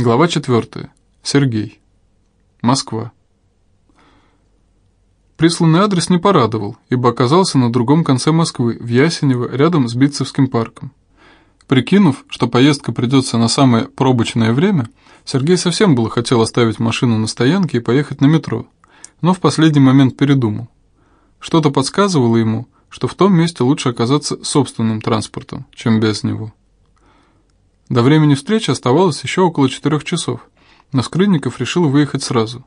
Глава 4. Сергей. Москва. Присланный адрес не порадовал, ибо оказался на другом конце Москвы, в Ясенево, рядом с Битцевским парком. Прикинув, что поездка придется на самое пробочное время, Сергей совсем было хотел оставить машину на стоянке и поехать на метро, но в последний момент передумал. Что-то подсказывало ему, что в том месте лучше оказаться собственным транспортом, чем без него. До времени встречи оставалось еще около четырех часов, но Скрынников решил выехать сразу.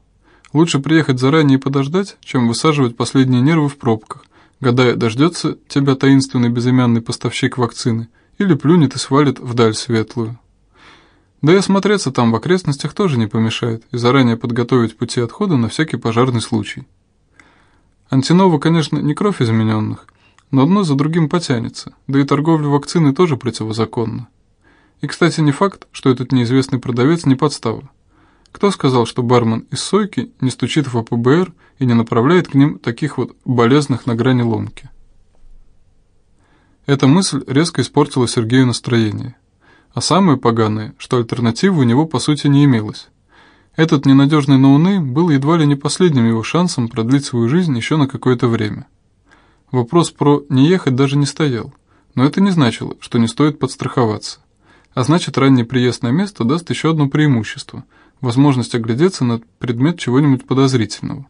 Лучше приехать заранее и подождать, чем высаживать последние нервы в пробках, гадая, дождется тебя таинственный безымянный поставщик вакцины или плюнет и свалит вдаль светлую. Да и осмотреться там в окрестностях тоже не помешает, и заранее подготовить пути отхода на всякий пожарный случай. Антинова, конечно, не кровь измененных, но одно за другим потянется, да и торговля вакциной тоже противозаконна. И, кстати, не факт, что этот неизвестный продавец не подстава. Кто сказал, что бармен из Сойки не стучит в АПБР и не направляет к ним таких вот болезных на грани ломки? Эта мысль резко испортила Сергею настроение. А самое поганое, что альтернативы у него по сути не имелось. Этот ненадежный ноунейм был едва ли не последним его шансом продлить свою жизнь еще на какое-то время. Вопрос про «не ехать» даже не стоял, но это не значило, что не стоит подстраховаться. А значит, ранний приезд на место даст еще одно преимущество – возможность оглядеться на предмет чего-нибудь подозрительного.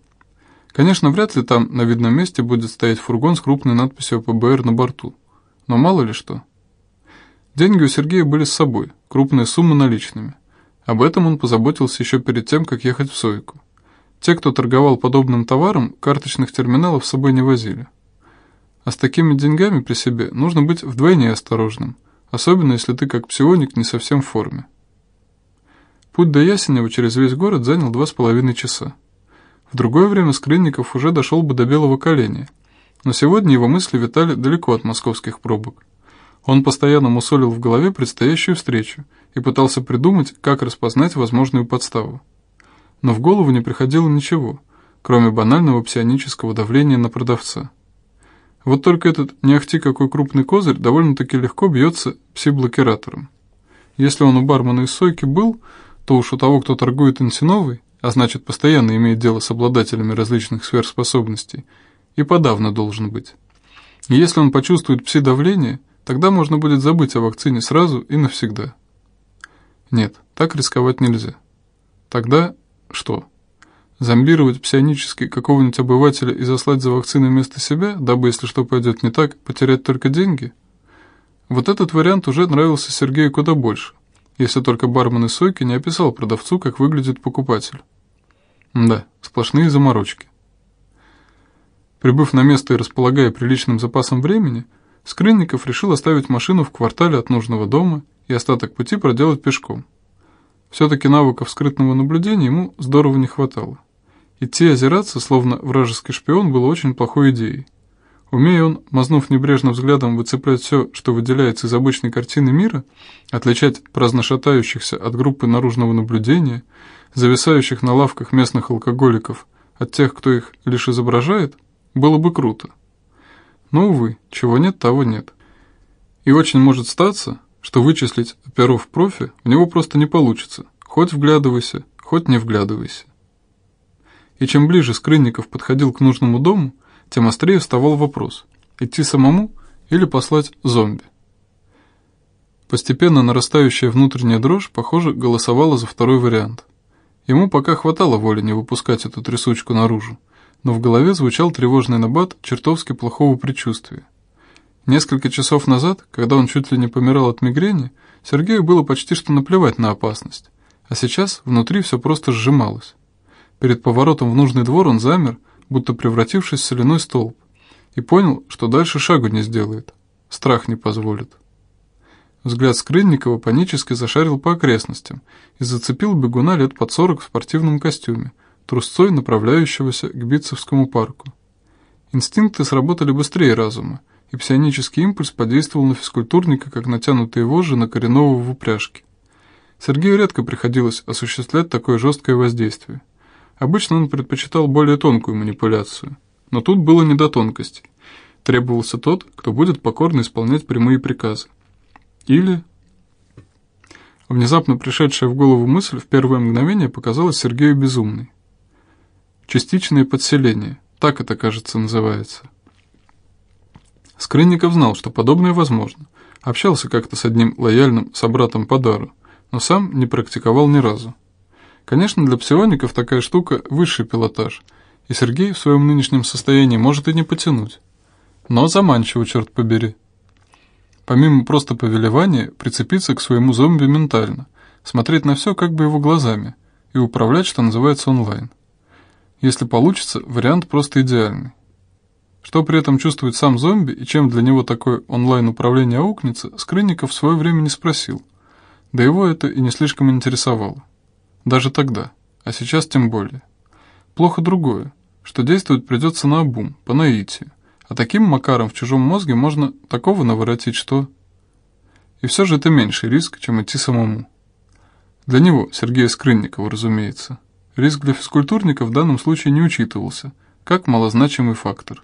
Конечно, вряд ли там на видном месте будет стоять фургон с крупной надписью ПБР на борту. Но мало ли что. Деньги у Сергея были с собой, крупные суммы наличными. Об этом он позаботился еще перед тем, как ехать в Сойку. Те, кто торговал подобным товаром, карточных терминалов с собой не возили. А с такими деньгами при себе нужно быть вдвойне осторожным – особенно если ты как псионик не совсем в форме. Путь до Ясенева через весь город занял два с половиной часа. В другое время Скрынников уже дошел бы до Белого коленя, но сегодня его мысли витали далеко от московских пробок. Он постоянно мусолил в голове предстоящую встречу и пытался придумать, как распознать возможную подставу. Но в голову не приходило ничего, кроме банального псионического давления на продавца. Вот только этот не ахти какой крупный козырь довольно-таки легко бьется пси-блокиратором. Если он у бармена из Сойки был, то уж у того, кто торгует инсиновой, а значит постоянно имеет дело с обладателями различных сверхспособностей, и подавно должен быть. Если он почувствует пси-давление, тогда можно будет забыть о вакцине сразу и навсегда. Нет, так рисковать нельзя. Тогда что? Зомбировать псионически какого-нибудь обывателя и заслать за вакцину вместо себя, дабы, если что пойдет не так, потерять только деньги? Вот этот вариант уже нравился Сергею куда больше, если только бармен из Сойки не описал продавцу, как выглядит покупатель. Да, сплошные заморочки. Прибыв на место и располагая приличным запасом времени, Скрынников решил оставить машину в квартале от нужного дома и остаток пути проделать пешком. Все-таки навыков скрытного наблюдения ему здорово не хватало. Идти озираться, словно вражеский шпион, было очень плохой идеей. Умея он, мазнув небрежно взглядом, выцеплять все, что выделяется из обычной картины мира, отличать праздно шатающихся от группы наружного наблюдения, зависающих на лавках местных алкоголиков, от тех, кто их лишь изображает, было бы круто. Но, увы, чего нет, того нет. И очень может статься, что вычислить оперов профи у него просто не получится, хоть вглядывайся, хоть не вглядывайся и чем ближе Скрынников подходил к нужному дому, тем острее вставал вопрос – идти самому или послать зомби. Постепенно нарастающая внутренняя дрожь, похоже, голосовала за второй вариант. Ему пока хватало воли не выпускать эту трясучку наружу, но в голове звучал тревожный набат чертовски плохого предчувствия. Несколько часов назад, когда он чуть ли не помирал от мигрени, Сергею было почти что наплевать на опасность, а сейчас внутри все просто сжималось. Перед поворотом в нужный двор он замер, будто превратившись в соляной столб, и понял, что дальше шагу не сделает. Страх не позволит. Взгляд Скрынникова панически зашарил по окрестностям и зацепил бегуна лет под сорок в спортивном костюме, трусцой направляющегося к Битцевскому парку. Инстинкты сработали быстрее разума, и псионический импульс подействовал на физкультурника, как натянутые вожжи на коренного в упряжке. Сергею редко приходилось осуществлять такое жесткое воздействие. Обычно он предпочитал более тонкую манипуляцию, но тут было не до тонкостей. Требовался тот, кто будет покорно исполнять прямые приказы. Или... Внезапно пришедшая в голову мысль в первое мгновение показалась Сергею безумной. Частичное подселение, так это, кажется, называется. Скрынников знал, что подобное возможно. Общался как-то с одним лояльным собратом по дару, но сам не практиковал ни разу. Конечно, для псиоников такая штука – высший пилотаж, и Сергей в своем нынешнем состоянии может и не потянуть. Но заманчиво, черт побери. Помимо просто повелевания, прицепиться к своему зомби ментально, смотреть на все как бы его глазами и управлять, что называется, онлайн. Если получится, вариант просто идеальный. Что при этом чувствует сам зомби и чем для него такое онлайн-управление аукнется, Скрынников в свое время не спросил. Да его это и не слишком интересовало. Даже тогда, а сейчас тем более. Плохо другое, что действовать придется на обум, по наитию, а таким макаром в чужом мозге можно такого наворотить, что... И все же это меньший риск, чем идти самому. Для него, Сергея Скрынникова, разумеется. Риск для физкультурника в данном случае не учитывался, как малозначимый фактор.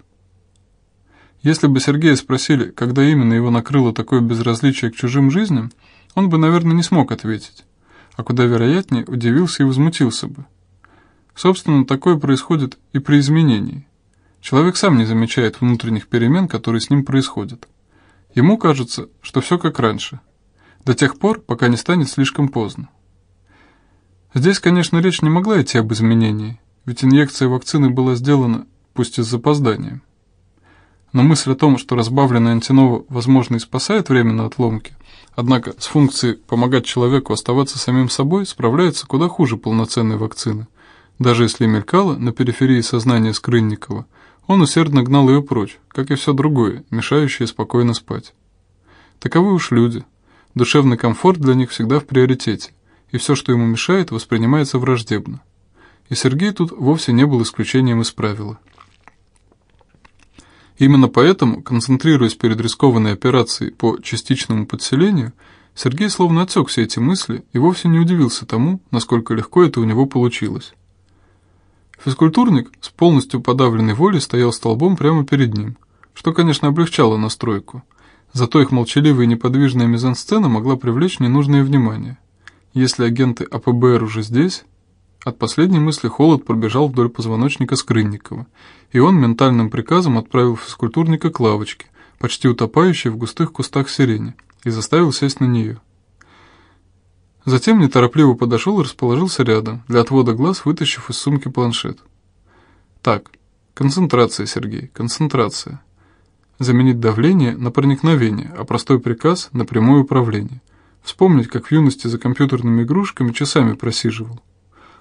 Если бы Сергея спросили, когда именно его накрыло такое безразличие к чужим жизням, он бы, наверное, не смог ответить, а куда вероятнее удивился и возмутился бы. Собственно, такое происходит и при изменении. Человек сам не замечает внутренних перемен, которые с ним происходят. Ему кажется, что все как раньше, до тех пор, пока не станет слишком поздно. Здесь, конечно, речь не могла идти об изменении, ведь инъекция вакцины была сделана, пусть и с запозданием. Но мысль о том, что разбавленная антинова, возможно, и спасает временно от ломки, однако с функцией помогать человеку оставаться самим собой справляется куда хуже полноценной вакцины. Даже если мелькала на периферии сознания Скрынникова, он усердно гнал ее прочь, как и все другое, мешающее спокойно спать. Таковы уж люди. Душевный комфорт для них всегда в приоритете и все, что ему мешает, воспринимается враждебно. И Сергей тут вовсе не был исключением из правила. Именно поэтому, концентрируясь перед рискованной операцией по частичному подселению, Сергей словно отсек все эти мысли и вовсе не удивился тому, насколько легко это у него получилось. Физкультурник с полностью подавленной волей стоял столбом прямо перед ним, что, конечно, облегчало настройку. Зато их молчаливая и неподвижная мизансцена могла привлечь ненужное внимание – если агенты АПБР уже здесь... От последней мысли холод пробежал вдоль позвоночника Скрынникова, и он ментальным приказом отправил физкультурника к лавочке, почти утопающей в густых кустах сирени, и заставил сесть на нее. Затем неторопливо подошел и расположился рядом, для отвода глаз вытащив из сумки планшет. Так, концентрация, Сергей, концентрация. Заменить давление на проникновение, а простой приказ на прямое управление. Вспомнить, как в юности за компьютерными игрушками часами просиживал.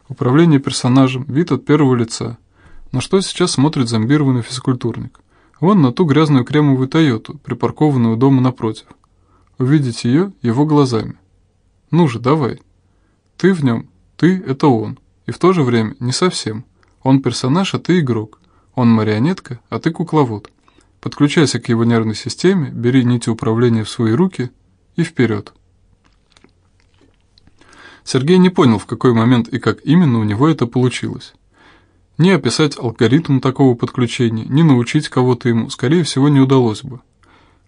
Управление персонажем, вид от первого лица. На что сейчас смотрит зомбированный физкультурник? Вон на ту грязную кремовую Тойоту, припаркованную у дома напротив. Увидеть ее его глазами. Ну же, давай. Ты в нем, ты — это он. И в то же время не совсем. Он персонаж, а ты игрок. Он марионетка, а ты кукловод. Подключайся к его нервной системе, бери нити управления в свои руки и вперед. Сергей не понял, в какой момент и как именно у него это получилось. Ни описать алгоритм такого подключения, ни научить кого-то ему, скорее всего, не удалось бы.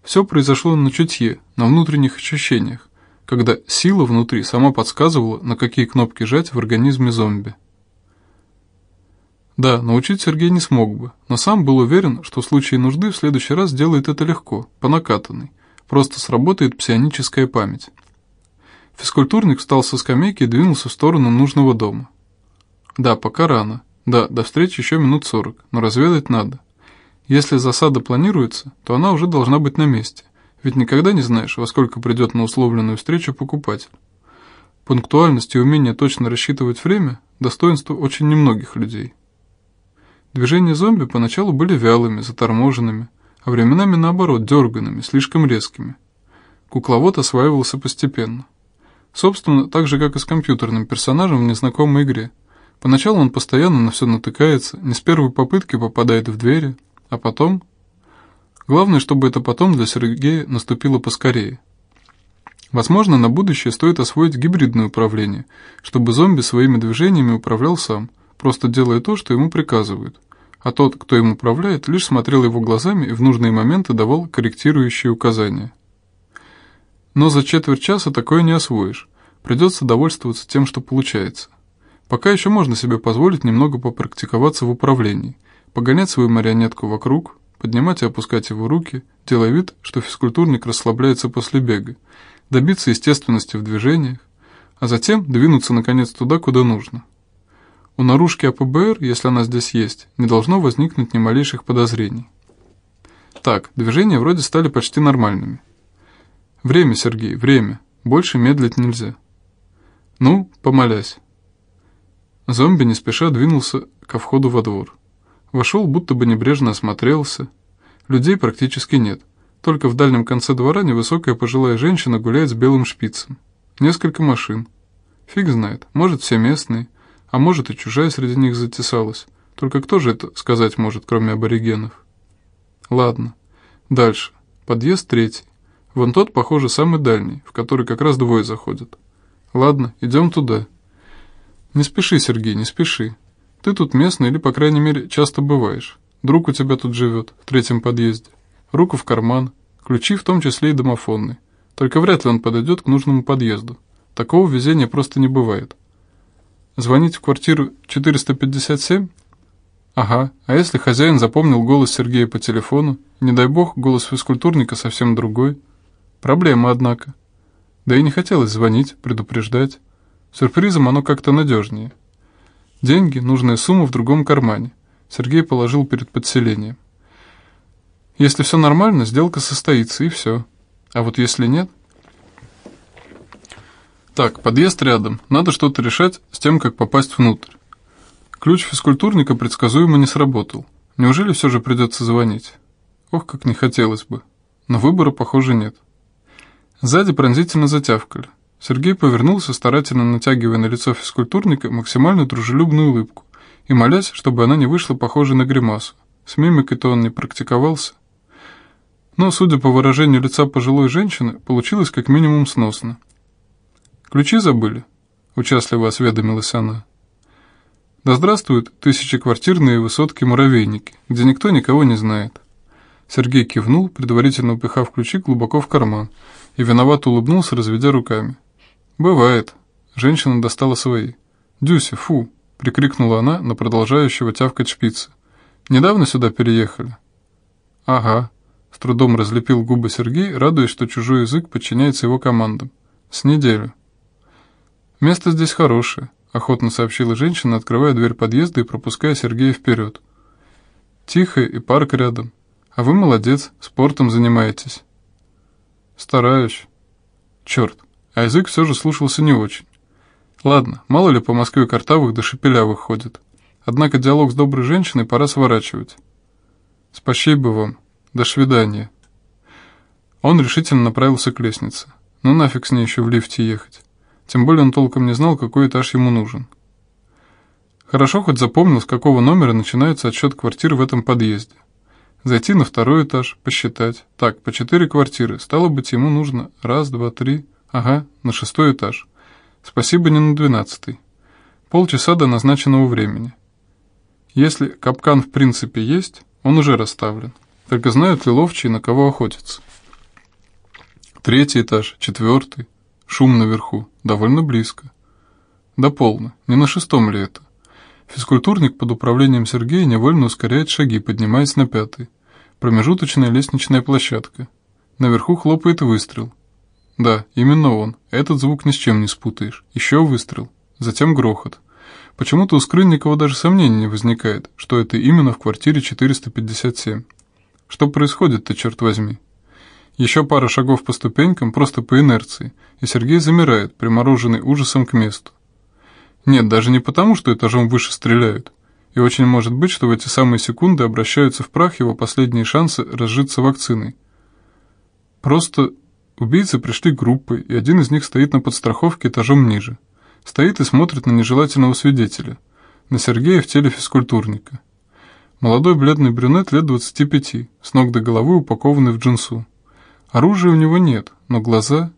Все произошло на чутье, на внутренних ощущениях, когда сила внутри сама подсказывала, на какие кнопки жать в организме зомби. Да, научить Сергей не смог бы, но сам был уверен, что в случае нужды в следующий раз делает это легко, по накатанной. Просто сработает псионическая память. Физкультурник встал со скамейки и двинулся в сторону нужного дома. Да, пока рано. Да, до встречи еще минут сорок, но разведать надо. Если засада планируется, то она уже должна быть на месте, ведь никогда не знаешь, во сколько придет на условленную встречу покупатель. Пунктуальность и умение точно рассчитывать время – достоинство очень немногих людей. Движения зомби поначалу были вялыми, заторможенными, а временами наоборот дерганными, слишком резкими. Кукловод осваивался постепенно. Собственно, так же, как и с компьютерным персонажем в незнакомой игре. Поначалу он постоянно на все натыкается, не с первой попытки попадает в двери, а потом... Главное, чтобы это потом для Сергея наступило поскорее. Возможно, на будущее стоит освоить гибридное управление, чтобы зомби своими движениями управлял сам, просто делая то, что ему приказывают, а тот, кто им управляет, лишь смотрел его глазами и в нужные моменты давал корректирующие указания. Но за четверть часа такое не освоишь, Придется довольствоваться тем, что получается. Пока еще можно себе позволить немного попрактиковаться в управлении, погонять свою марионетку вокруг, поднимать и опускать его руки, делая вид, что физкультурник расслабляется после бега, добиться естественности в движениях, а затем двинуться наконец туда, куда нужно. У наружки АПБР, если она здесь есть, не должно возникнуть ни малейших подозрений. Так, движения вроде стали почти нормальными. Время, Сергей, время. Больше медлить нельзя. Ну, помолясь. Зомби не спеша двинулся ко входу во двор. Вошел, будто бы небрежно осмотрелся. Людей практически нет. Только в дальнем конце двора невысокая пожилая женщина гуляет с белым шпицем. Несколько машин. Фиг знает, может, все местные, а может, и чужая среди них затесалась. Только кто же это сказать может, кроме аборигенов? Ладно. Дальше. Подъезд третий. Вон тот, похоже, самый дальний, в который как раз двое заходят. Ладно, идем туда. Не спеши, Сергей, не спеши. Ты тут местный или, по крайней мере, часто бываешь. Друг у тебя тут живет, в третьем подъезде. Руку в карман, ключи в том числе и домофонный. Только вряд ли он подойдет к нужному подъезду. Такого везения просто не бывает. Звонить в квартиру 457? Ага, а если хозяин запомнил голос Сергея по телефону, не дай бог, голос физкультурника совсем другой? Проблема, однако. Да и не хотелось звонить, предупреждать. Сюрпризом оно как-то надежнее. Деньги, нужная сумма в другом кармане. Сергей положил перед подселением. Если все нормально, сделка состоится, и все. А вот если нет... Так, подъезд рядом. Надо что-то решать с тем, как попасть внутрь. Ключ физкультурника предсказуемо не сработал. Неужели все же придется звонить? Ох, как не хотелось бы. Но выбора, похоже, нет. Сзади пронзительно затявкали. Сергей повернулся, старательно натягивая на лицо физкультурника максимально дружелюбную улыбку и молясь, чтобы она не вышла похожей на гримасу. С мимикой-то он не практиковался. Но, судя по выражению лица пожилой женщины, получилось как минимум сносно. «Ключи забыли?» – участливо осведомилась она. «Да здравствуют тысячеквартирные высотки-муравейники, где никто никого не знает». Сергей кивнул, предварительно упихав ключи глубоко в карман, и виновато улыбнулся, разведя руками. «Бывает». Женщина достала свои. «Дюся, фу!» — прикрикнула она на продолжающего тявкать шпицы. «Недавно сюда переехали?» «Ага», — с трудом разлепил губы Сергей, радуясь, что чужой язык подчиняется его командам. «С неделю». «Место здесь хорошее», — охотно сообщила женщина, открывая дверь подъезда и пропуская Сергея вперед. «Тихо и парк рядом. А вы молодец, спортом занимаетесь». «Стараюсь». «Черт, а язык все же слушался не очень. Ладно, мало ли по Москве картавых да шепелявых ходит. Однако диалог с доброй женщиной пора сворачивать. Спасибо вам. До свидания. Он решительно направился к лестнице. Ну нафиг с ней еще в лифте ехать. Тем более он толком не знал, какой этаж ему нужен. Хорошо хоть запомнил, с какого номера начинается отсчет квартир в этом подъезде. Зайти на второй этаж, посчитать. Так, по четыре квартиры. Стало быть, ему нужно раз, два, три, Ага, на шестой этаж. Спасибо, не на двенадцатый. Полчаса до назначенного времени. Если капкан в принципе есть, он уже расставлен. Только знают ли ловчие, на кого охотятся. Третий этаж, четвертый. Шум наверху. Довольно близко. Да полно. Не на шестом ли это? Физкультурник под управлением Сергея невольно ускоряет шаги, поднимаясь на пятый. Промежуточная лестничная площадка. Наверху хлопает выстрел. Да, именно он. Этот звук ни с чем не спутаешь. Еще выстрел. Затем грохот. Почему-то у Скрынникова даже сомнений не возникает, что это именно в квартире 457. Что происходит-то, черт возьми? Еще пара шагов по ступенькам, просто по инерции, и Сергей замирает, примороженный ужасом к месту. Нет, даже не потому, что этажом выше стреляют. И очень может быть, что в эти самые секунды обращаются в прах его последние шансы разжиться вакциной. Просто Убийцы пришли группой, и один из них стоит на подстраховке этажом ниже. Стоит и смотрит на нежелательного свидетеля, на Сергея в теле физкультурника. Молодой бледный брюнет лет 25, с ног до головы упакованный в джинсу. Оружия у него нет, но глаза...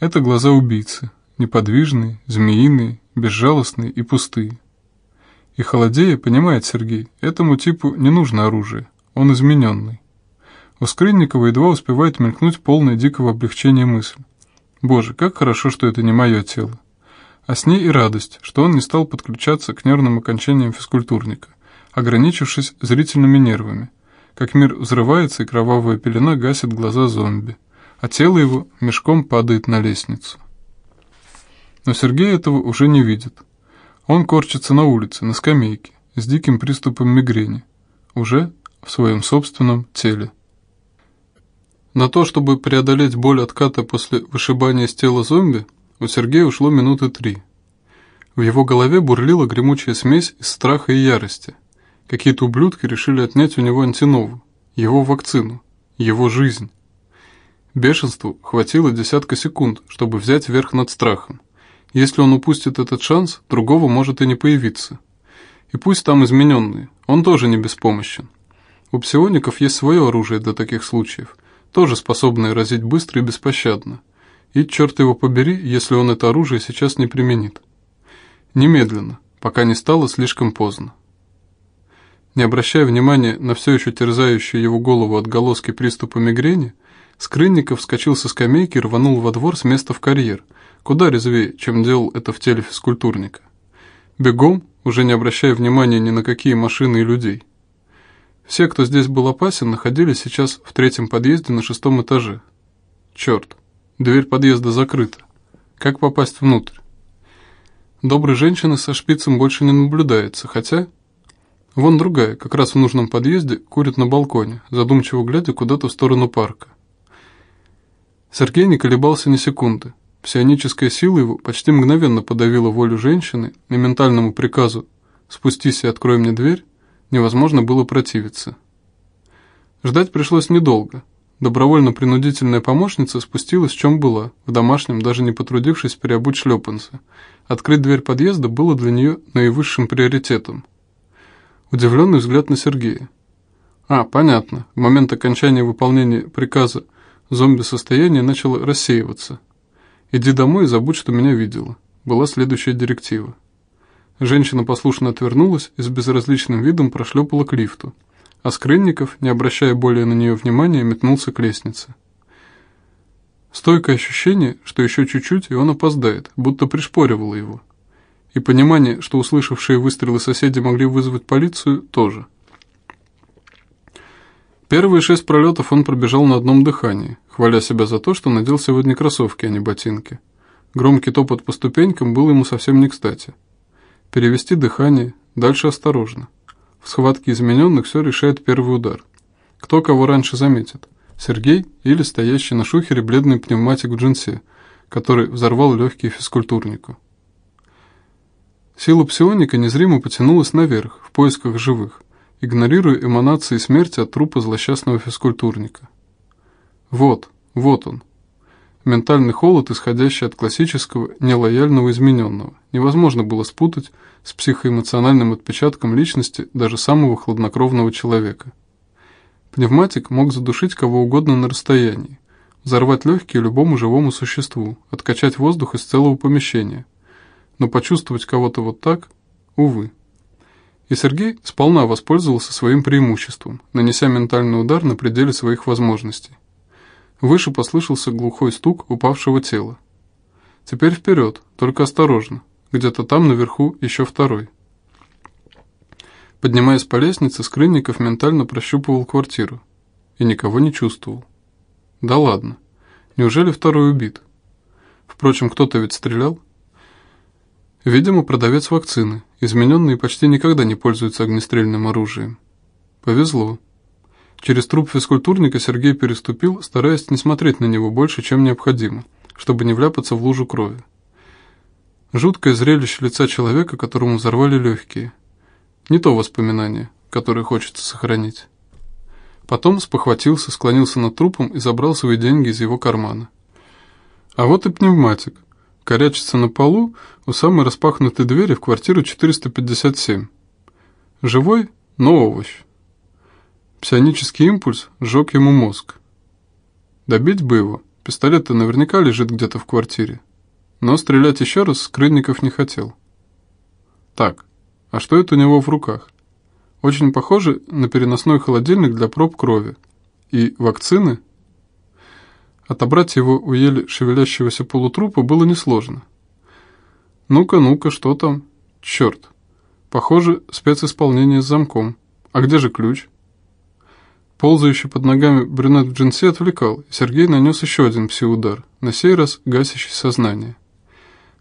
Это глаза убийцы, неподвижные, змеиные, безжалостные и пустые. И холодея понимает Сергей, этому типу не нужно оружие, он измененный. У Скрынникова едва успевает мелькнуть полное дикого облегчения мысль. Боже, как хорошо, что это не мое тело. А с ней и радость, что он не стал подключаться к нервным окончаниям физкультурника, ограничившись зрительными нервами, как мир взрывается и кровавая пелена гасит глаза зомби, а тело его мешком падает на лестницу. Но Сергей этого уже не видит. Он корчится на улице, на скамейке, с диким приступом мигрени, уже в своем собственном теле. На то, чтобы преодолеть боль отката после вышибания с тела зомби, у Сергея ушло минуты три. В его голове бурлила гремучая смесь из страха и ярости. Какие-то ублюдки решили отнять у него антинову, его вакцину, его жизнь. Бешенству хватило десятка секунд, чтобы взять верх над страхом. Если он упустит этот шанс, другого может и не появиться. И пусть там измененные, он тоже не беспомощен. У псиоников есть свое оружие для таких случаев – тоже способное разить быстро и беспощадно. И, черт его побери, если он это оружие сейчас не применит. Немедленно, пока не стало слишком поздно. Не обращая внимания на все еще терзающую его голову отголоски приступа мигрени, Скрынников вскочил со скамейки и рванул во двор с места в карьер, куда резвее, чем делал это в теле физкультурника. Бегом, уже не обращая внимания ни на какие машины и людей. Все, кто здесь был опасен, находились сейчас в третьем подъезде на шестом этаже. Черт, дверь подъезда закрыта. Как попасть внутрь? Доброй женщины со шпицем больше не наблюдается, хотя... Вон другая, как раз в нужном подъезде, курит на балконе, задумчиво глядя куда-то в сторону парка. Сергей не колебался ни секунды. Псионическая сила его почти мгновенно подавила волю женщины и ментальному приказу «спустись и открой мне дверь» невозможно было противиться. Ждать пришлось недолго. Добровольно-принудительная помощница спустилась в чем была, в домашнем, даже не потрудившись переобуть шлепанцы. Открыть дверь подъезда было для нее наивысшим приоритетом. Удивленный взгляд на Сергея. А, понятно, в момент окончания выполнения приказа зомби-состояние начало рассеиваться. «Иди домой и забудь, что меня видела», была следующая директива. Женщина послушно отвернулась и с безразличным видом прошлепала к лифту, а Скрынников, не обращая более на нее внимания, метнулся к лестнице. Стойкое ощущение, что еще чуть-чуть, и он опоздает, будто пришпоривало его. И понимание, что услышавшие выстрелы соседи могли вызвать полицию, тоже. Первые шесть пролетов он пробежал на одном дыхании, хваля себя за то, что надел сегодня кроссовки, а не ботинки. Громкий топот по ступенькам был ему совсем не кстати. Перевести дыхание, дальше осторожно. В схватке измененных все решает первый удар. Кто кого раньше заметит, Сергей или стоящий на шухере бледный пневматик в джинсе, который взорвал легкие физкультурнику. Сила псионика незримо потянулась наверх, в поисках живых, игнорируя эманации смерти от трупа злосчастного физкультурника. Вот, вот он, Ментальный холод, исходящий от классического нелояльного измененного, невозможно было спутать с психоэмоциональным отпечатком личности даже самого хладнокровного человека. Пневматик мог задушить кого угодно на расстоянии, взорвать легкие любому живому существу, откачать воздух из целого помещения. Но почувствовать кого-то вот так, увы. И Сергей сполна воспользовался своим преимуществом, нанеся ментальный удар на пределе своих возможностей. Выше послышался глухой стук упавшего тела. Теперь вперед, только осторожно. Где-то там наверху еще второй. Поднимаясь по лестнице, Скрынников ментально прощупывал квартиру. И никого не чувствовал. Да ладно. Неужели второй убит? Впрочем, кто-то ведь стрелял. Видимо, продавец вакцины. Измененные почти никогда не пользуются огнестрельным оружием. Повезло. Через труп физкультурника Сергей переступил, стараясь не смотреть на него больше, чем необходимо, чтобы не вляпаться в лужу крови. Жуткое зрелище лица человека, которому взорвали легкие. Не то воспоминание, которое хочется сохранить. Потом спохватился, склонился над трупом и забрал свои деньги из его кармана. А вот и пневматик. Корячится на полу у самой распахнутой двери в квартиру 457. Живой, но овощ. Псионический импульс сжег ему мозг. Добить бы его, пистолет-то наверняка лежит где-то в квартире. Но стрелять еще раз Скрынников не хотел. Так, а что это у него в руках? Очень похоже на переносной холодильник для проб крови. И вакцины? Отобрать его у еле шевелящегося полутрупа было несложно. «Ну-ка, ну-ка, что там? Черт! Похоже, специсполнение с замком. А где же ключ?» Ползающий под ногами брюнет в джинсе отвлекал, и Сергей нанес еще один пси-удар, на сей раз гасящий сознание.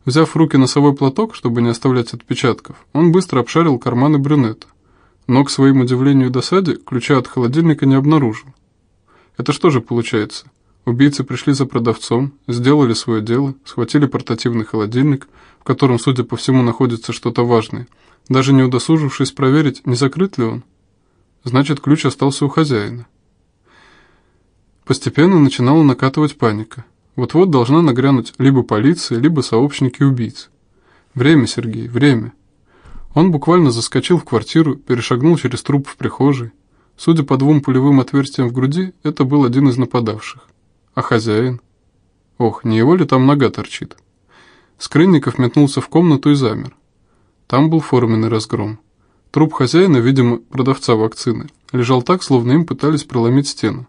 Взяв в руки носовой платок, чтобы не оставлять отпечатков, он быстро обшарил карманы брюнета. Но, к своему удивлению и досаде, ключа от холодильника не обнаружил. Это что же получается? Убийцы пришли за продавцом, сделали свое дело, схватили портативный холодильник, в котором, судя по всему, находится что-то важное, даже не удосужившись проверить, не закрыт ли он. Значит, ключ остался у хозяина. Постепенно начинала накатывать паника. Вот-вот должна нагрянуть либо полиция, либо сообщники убийц. Время, Сергей, время. Он буквально заскочил в квартиру, перешагнул через труп в прихожей. Судя по двум пулевым отверстиям в груди, это был один из нападавших. А хозяин? Ох, не его ли там нога торчит? Скрынников метнулся в комнату и замер. Там был форменный разгром. Труп хозяина, видимо, продавца вакцины, лежал так, словно им пытались проломить стену.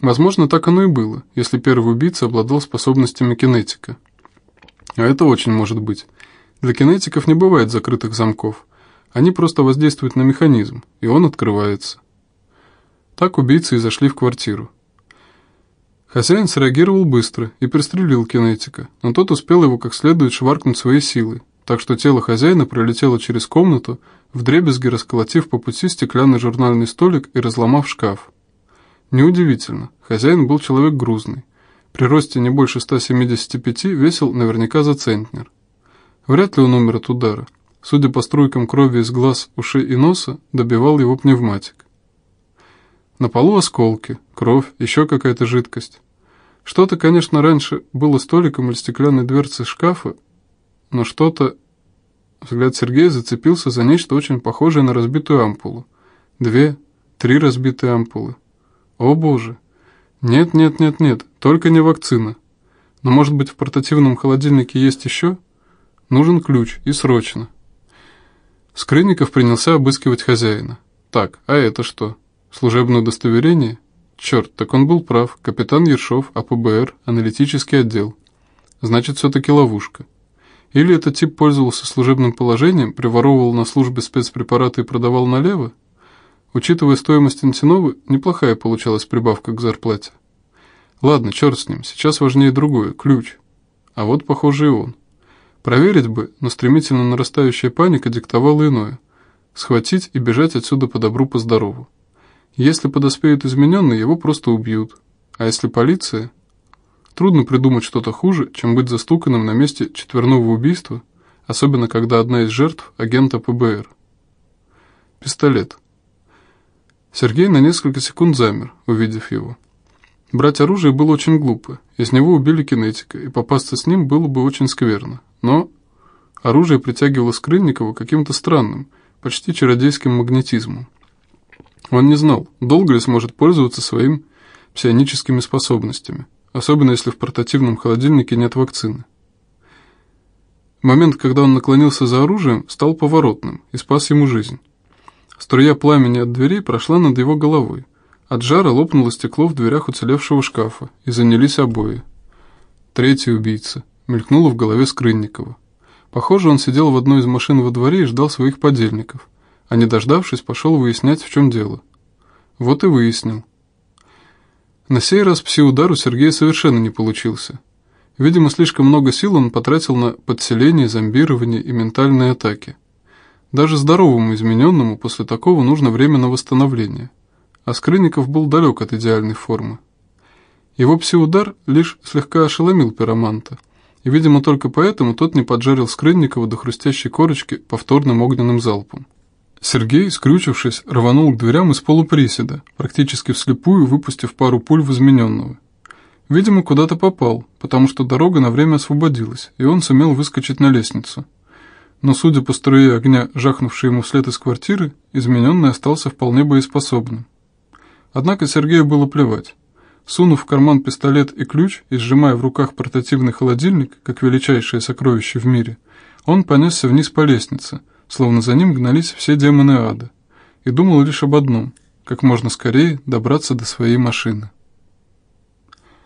Возможно, так оно и было, если первый убийца обладал способностями кинетика. А это очень может быть. Для кинетиков не бывает закрытых замков. Они просто воздействуют на механизм, и он открывается. Так убийцы и зашли в квартиру. Хозяин среагировал быстро и пристрелил кинетика, но тот успел его как следует шваркнуть своей силой, так что тело хозяина пролетело через комнату, вдребезги расколотив по пути стеклянный журнальный столик и разломав шкаф. Неудивительно, хозяин был человек грузный. При росте не больше 175 весил наверняка за центнер. Вряд ли он умер от удара. Судя по струйкам крови из глаз, ушей и носа, добивал его пневматик. На полу осколки, кровь, еще какая-то жидкость. Что-то, конечно, раньше было столиком или стеклянной дверцей шкафа, но что-то... Взгляд Сергея зацепился за нечто очень похожее на разбитую ампулу. Две, три разбитые ампулы. О боже! Нет, нет, нет, нет, только не вакцина. Но может быть в портативном холодильнике есть еще? Нужен ключ, и срочно. Скрынников принялся обыскивать хозяина. Так, а это что? Служебное удостоверение? Черт, так он был прав. Капитан Ершов, АПБР, аналитический отдел. Значит, все-таки ловушка. Или этот тип пользовался служебным положением, приворовывал на службе спецпрепараты и продавал налево? Учитывая стоимость Антиновы, неплохая получалась прибавка к зарплате. Ладно, черт с ним, сейчас важнее другое, ключ. А вот, похоже, и он. Проверить бы, но стремительно нарастающая паника диктовала иное. Схватить и бежать отсюда по добру, по здорову. Если подоспеют измененные, его просто убьют. А если полиция? Трудно придумать что-то хуже, чем быть застуканным на месте четверного убийства, особенно когда одна из жертв – агента ПБР. Пистолет. Сергей на несколько секунд замер, увидев его. Брать оружие было очень глупо, из него убили кинетика, и попасться с ним было бы очень скверно. Но оружие притягивало Скрынникова каким-то странным, почти чародейским магнетизмом. Он не знал, долго ли сможет пользоваться своими псионическими способностями, особенно если в портативном холодильнике нет вакцины. Момент, когда он наклонился за оружием, стал поворотным и спас ему жизнь. Струя пламени от дверей прошла над его головой. От жара лопнуло стекло в дверях уцелевшего шкафа, и занялись обои. Третий убийца. Мелькнуло в голове Скрынникова. Похоже, он сидел в одной из машин во дворе и ждал своих подельников, а не дождавшись, пошел выяснять, в чем дело. Вот и выяснил. На сей раз пси-удар у Сергея совершенно не получился. Видимо, слишком много сил он потратил на подселение, зомбирование и ментальные атаки. Даже здоровому измененному после такого нужно время на восстановление. А Скрынников был далек от идеальной формы. Его пси-удар лишь слегка ошеломил пироманта, и, видимо, только поэтому тот не поджарил Скрынникова до хрустящей корочки повторным огненным залпом. Сергей, скрючившись, рванул к дверям из полуприседа, практически вслепую выпустив пару пуль в измененного. Видимо, куда-то попал, потому что дорога на время освободилась, и он сумел выскочить на лестницу но, судя по струе огня, жахнувшей ему вслед из квартиры, измененный остался вполне боеспособным. Однако Сергею было плевать. Сунув в карман пистолет и ключ и сжимая в руках портативный холодильник, как величайшее сокровище в мире, он понесся вниз по лестнице, словно за ним гнались все демоны ада, и думал лишь об одном – как можно скорее добраться до своей машины.